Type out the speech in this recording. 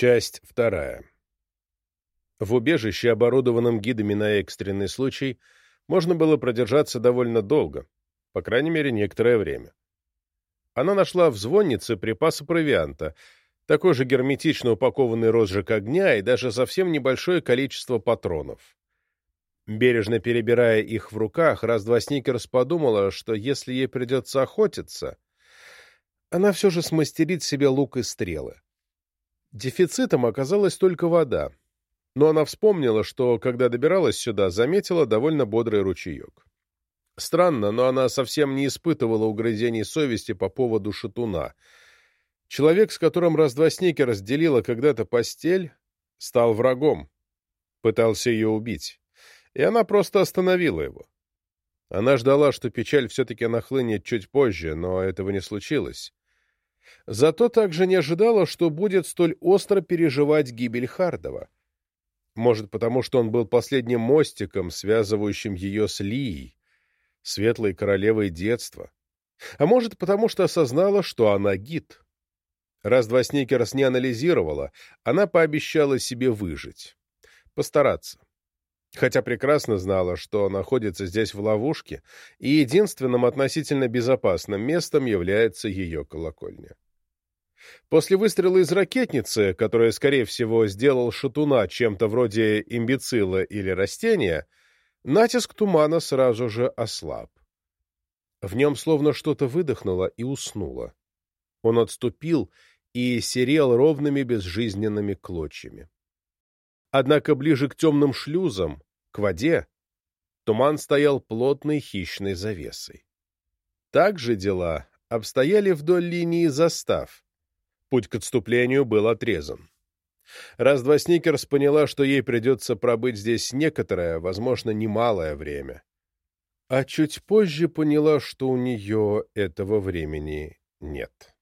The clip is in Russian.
Часть вторая. В убежище, оборудованном гидами на экстренный случай, можно было продержаться довольно долго, по крайней мере, некоторое время. Она нашла в звоннице припасы провианта, такой же герметично упакованный розжиг огня и даже совсем небольшое количество патронов. Бережно перебирая их в руках, раз-два Сникерс подумала, что если ей придется охотиться, она все же смастерит себе лук и стрелы. Дефицитом оказалась только вода, но она вспомнила, что, когда добиралась сюда, заметила довольно бодрый ручеек. Странно, но она совсем не испытывала угрызений совести по поводу шатуна. Человек, с которым раз-два Сники разделила когда-то постель, стал врагом, пытался ее убить, и она просто остановила его. Она ждала, что печаль все-таки нахлынет чуть позже, но этого не случилось. Зато также не ожидала, что будет столь остро переживать гибель Хардова. Может, потому что он был последним мостиком, связывающим ее с Лией, светлой королевой детства. А может, потому что осознала, что она гид. Раз-два Сникерс не анализировала, она пообещала себе выжить. Постараться. Хотя прекрасно знала, что находится здесь в ловушке, и единственным относительно безопасным местом является ее колокольня. После выстрела из ракетницы, которая, скорее всего, сделал шатуна чем-то вроде имбецила или растения, натиск тумана сразу же ослаб. В нем словно что-то выдохнуло и уснуло. Он отступил и серел ровными безжизненными клочьями. Однако ближе к темным шлюзам, к воде, туман стоял плотной хищной завесой. Так же дела обстояли вдоль линии застав, Путь к отступлению был отрезан. Раз-два Сникерс поняла, что ей придется пробыть здесь некоторое, возможно, немалое время. А чуть позже поняла, что у нее этого времени нет.